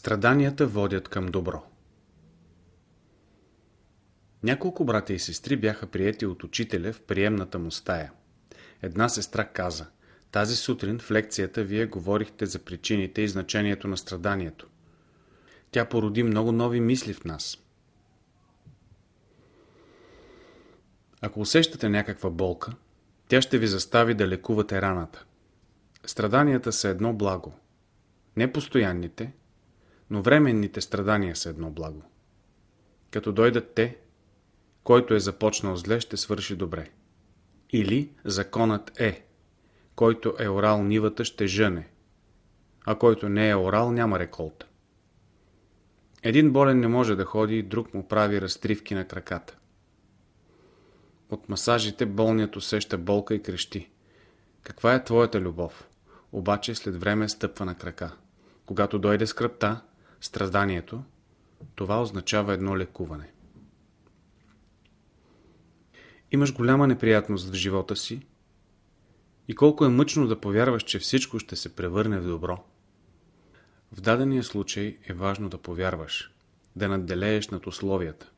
Страданията водят към добро. Няколко брата и сестри бяха приети от учителя в приемната му стая. Една сестра каза, тази сутрин в лекцията вие говорихте за причините и значението на страданието. Тя породи много нови мисли в нас. Ако усещате някаква болка, тя ще ви застави да лекувате раната. Страданията са едно благо. Не постоянните, но временните страдания са едно благо. Като дойдат те, който е започнал зле, ще свърши добре. Или законът е, който е орал нивата, ще жъне, а който не е орал, няма реколта. Един болен не може да ходи, друг му прави разтривки на краката. От масажите болният усеща болка и крещи. Каква е твоята любов? Обаче след време стъпва на крака. Когато дойде скръпта, страданието, това означава едно лекуване. Имаш голяма неприятност в живота си и колко е мъчно да повярваш, че всичко ще се превърне в добро. В дадения случай е важно да повярваш, да надделееш над условията.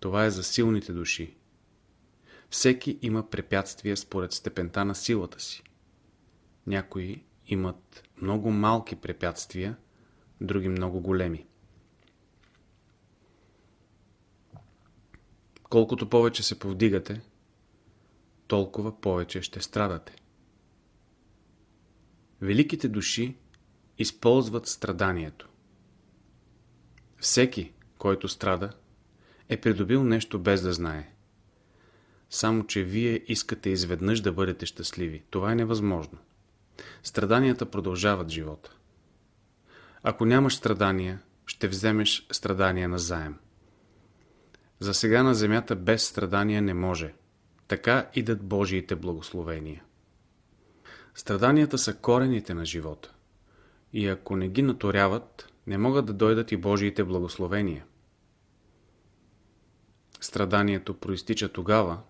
Това е за силните души. Всеки има препятствия според степента на силата си. Някои имат много малки препятствия, други много големи. Колкото повече се повдигате, толкова повече ще страдате. Великите души използват страданието. Всеки, който страда, е придобил нещо без да знае. Само, че вие искате изведнъж да бъдете щастливи. Това е невъзможно. Страданията продължават живота. Ако нямаш страдания, ще вземеш страдания на заем. За сега на земята без страдания не може. Така идат Божиите благословения. Страданията са корените на живота. И ако не ги наторяват, не могат да дойдат и Божиите благословения. Страданието проистича тогава,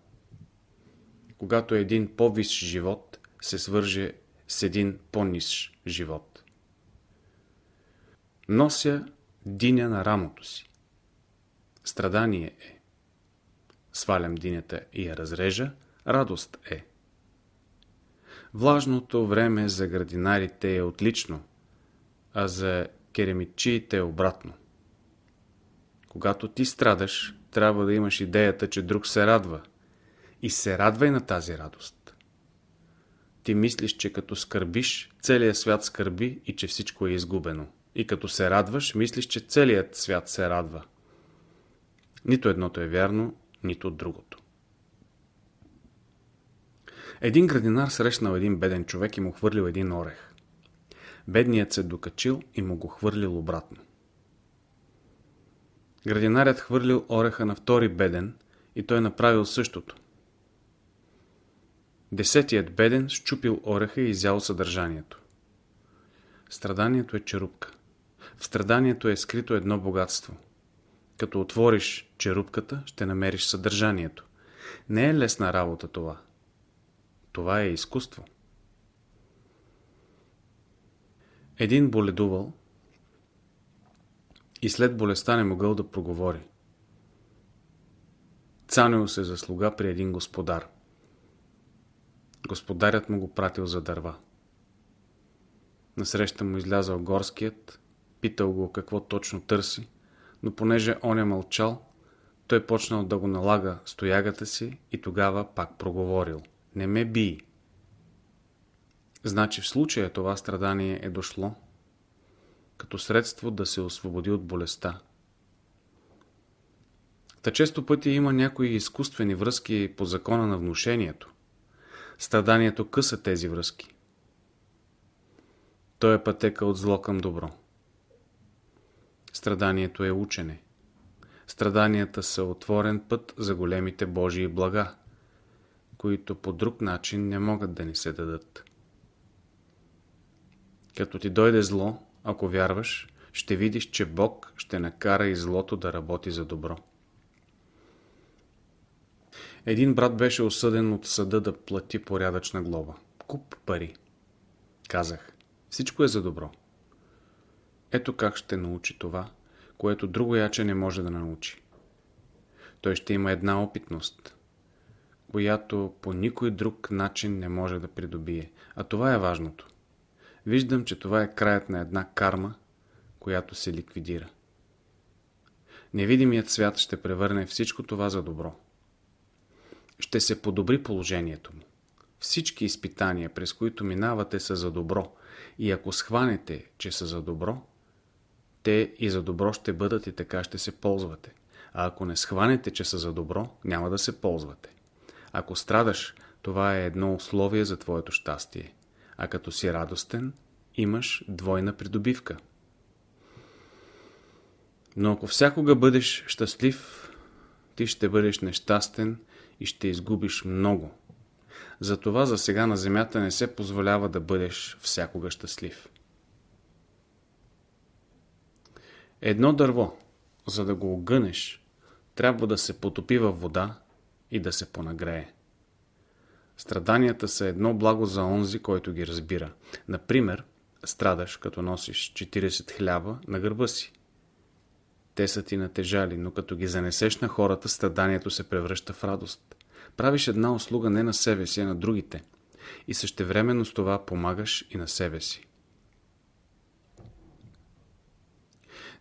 когато един по-висш живот се свърже с един по-нисш живот. Нося диня на рамото си. Страдание е. Свалям динята и я разрежа, радост е. Влажното време за градинарите е отлично, а за керемичиите е обратно. Когато ти страдаш, трябва да имаш идеята, че друг се радва. И се радвай на тази радост. Ти мислиш, че като скърбиш, целият свят скърби и че всичко е изгубено. И като се радваш, мислиш, че целият свят се радва. Нито едното е вярно, нито другото. Един градинар срещнал един беден човек и му хвърлил един орех. Бедният се докачил и му го хвърлил обратно. Градинарят хвърлил ореха на втори беден и той направил същото. Десетият беден щупил ореха и изял съдържанието. Страданието е черупка. В страданието е скрито едно богатство. Като отвориш черупката, ще намериш съдържанието. Не е лесна работа това. Това е изкуство. Един боледувал и след болестта не могъл да проговори. Цанил се за слуга при един господар. Господарят му го пратил за дърва. Насреща му излязал горският, питал го какво точно търси, но понеже он е мълчал, той почнал да го налага стоягата си и тогава пак проговорил. Не ме бий. Значи в случая това страдание е дошло като средство да се освободи от болестта. Та често пъти има някои изкуствени връзки по закона на внушението. Страданието къса тези връзки. Той е пътека от зло към добро. Страданието е учене. Страданията са отворен път за големите Божии блага, които по друг начин не могат да ни се дадат. Като ти дойде зло, ако вярваш, ще видиш, че Бог ще накара и злото да работи за добро. Един брат беше осъден от съда да плати порядъчна глоба. Куп пари. Казах, всичко е за добро. Ето как ще научи това, което друго яче не може да научи. Той ще има една опитност, която по никой друг начин не може да придобие. А това е важното. Виждам, че това е краят на една карма, която се ликвидира. Невидимият свят ще превърне всичко това за добро. Ще се подобри положението му. Всички изпитания, през които минавате, са за добро. И ако схванете, че са за добро, те и за добро ще бъдат и така ще се ползвате. А ако не схванете, че са за добро, няма да се ползвате. Ако страдаш, това е едно условие за твоето щастие. А като си радостен, имаш двойна придобивка. Но ако всякога бъдеш щастлив, ти ще бъдеш нещастен и ще изгубиш много. Затова за сега на земята не се позволява да бъдеш всякога щастлив. Едно дърво, за да го огънеш, трябва да се потопи във вода и да се понагрее. Страданията са едно благо за онзи, който ги разбира. Например, страдаш, като носиш 40 хляба на гърба си. Те са ти натежали, но като ги занесеш на хората, страданието се превръща в радост. Правиш една услуга не на себе си, а на другите. И същевременно с това помагаш и на себе си.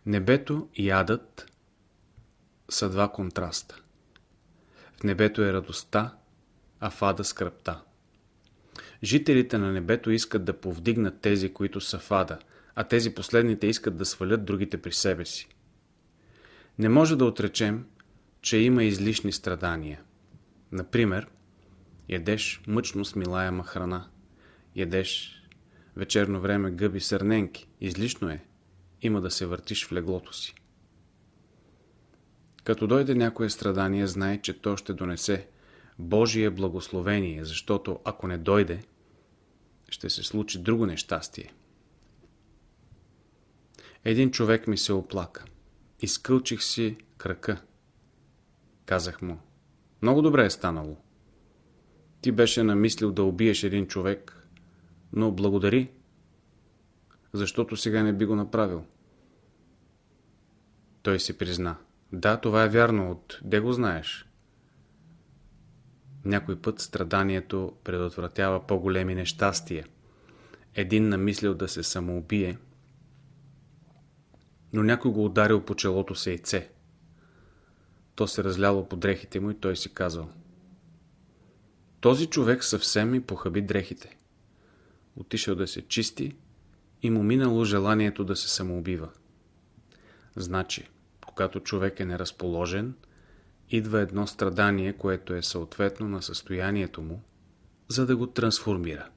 Небето и адът са два контраста. В небето е радостта, а в ада скръпта. Жителите на небето искат да повдигнат тези, които са в ада, а тези последните искат да свалят другите при себе си. Не може да отречем, че има излишни страдания. Например, ядеш мъчно смилаема храна. Ядеш вечерно време гъби сърненки. Излишно е. Има да се въртиш в леглото си. Като дойде някое страдание, знай, че то ще донесе Божие благословение, защото ако не дойде, ще се случи друго нещастие. Един човек ми се оплака. Изкълчих си крака. Казах му, много добре е станало. Ти беше намислил да убиеш един човек, но благодари, защото сега не би го направил. Той си призна. Да, това е вярно. От де го знаеш? Някой път страданието предотвратява по-големи нещастия. Един намислил да се самоубие, но някой го ударил по челото се яйце. То се разляло по дрехите му и той си казал. Този човек съвсем ми похаби дрехите. Отишъл да се чисти и му минало желанието да се самоубива. Значи, когато човек е неразположен, идва едно страдание, което е съответно на състоянието му, за да го трансформира.